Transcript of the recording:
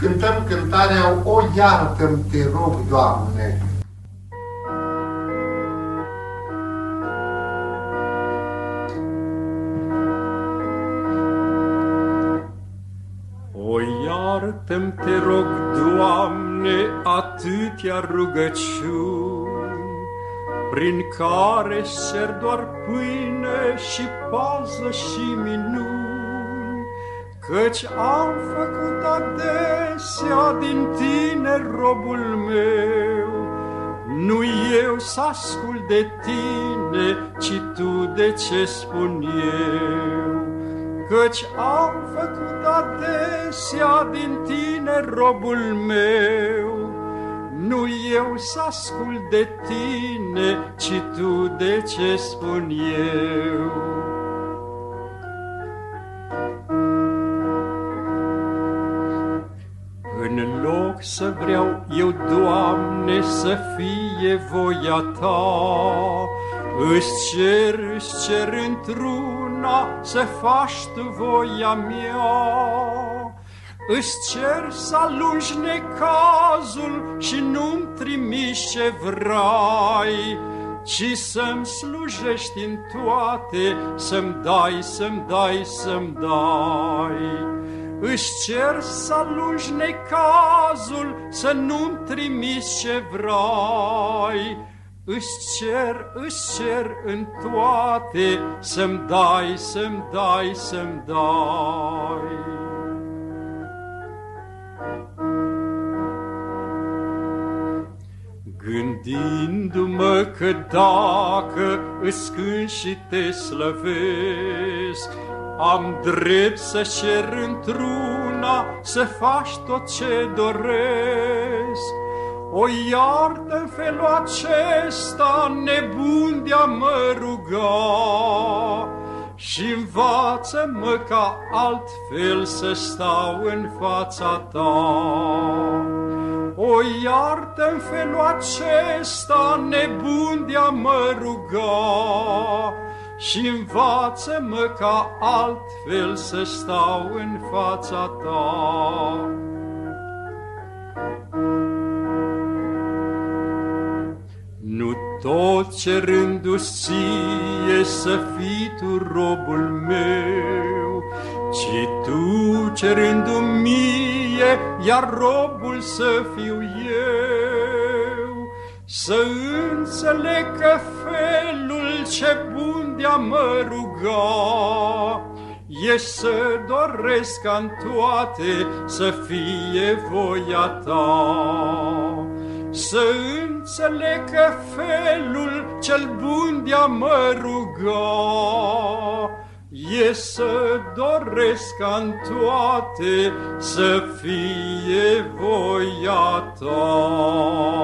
cântăm cântarea O iartă te rog, Doamne! O iartă te rog, Doamne, atâtea rugăciuni, prin care cer doar pâine și pază și minuni, căci am făcut adesea din tine robul meu. Nu eu să ascult de tine, ci tu de ce spun eu. Căci am făcut adesea din tine robul meu, Nu eu să ascult de tine, ci tu de ce spun eu. În loc să vreau eu, Doamne, să fie voia Ta, Îți cer, îți cer într-una să faci Tu voia mea. Îți cer să alungi necazul și nu-mi trimiși ce vrei, ci să-mi slujești în toate, să-mi dai, să-mi dai, să-mi dai. Își cer să alungi necazul, să nu-mi trimiți ce vrei. Își cer, își cer în toate, să-mi dai, să-mi dai, să-mi dai. Gândindu-mă că dacă îți cânt și te slăvesc, am drept să cer într-una să faci tot ce doresc. O iartă în felul acesta nebun de-a mă ruga și învață-mă ca altfel să stau în fața ta. O iartă în felul acesta nebun de-a mă ruga și învață-mă ca altfel să stau în fața ta. Nu tot cerându-ți ție să fii tu robul meu, ci tu cerându-mi mie, iar robul să fiu eu. Să înțeleg că felul ce bun de-a mă ruga, E să doresc ca în toate să fie voia ta. Să înțeleg că felul cel bun de-a mă ruga, E să doresc ca în toate să fie voia ta.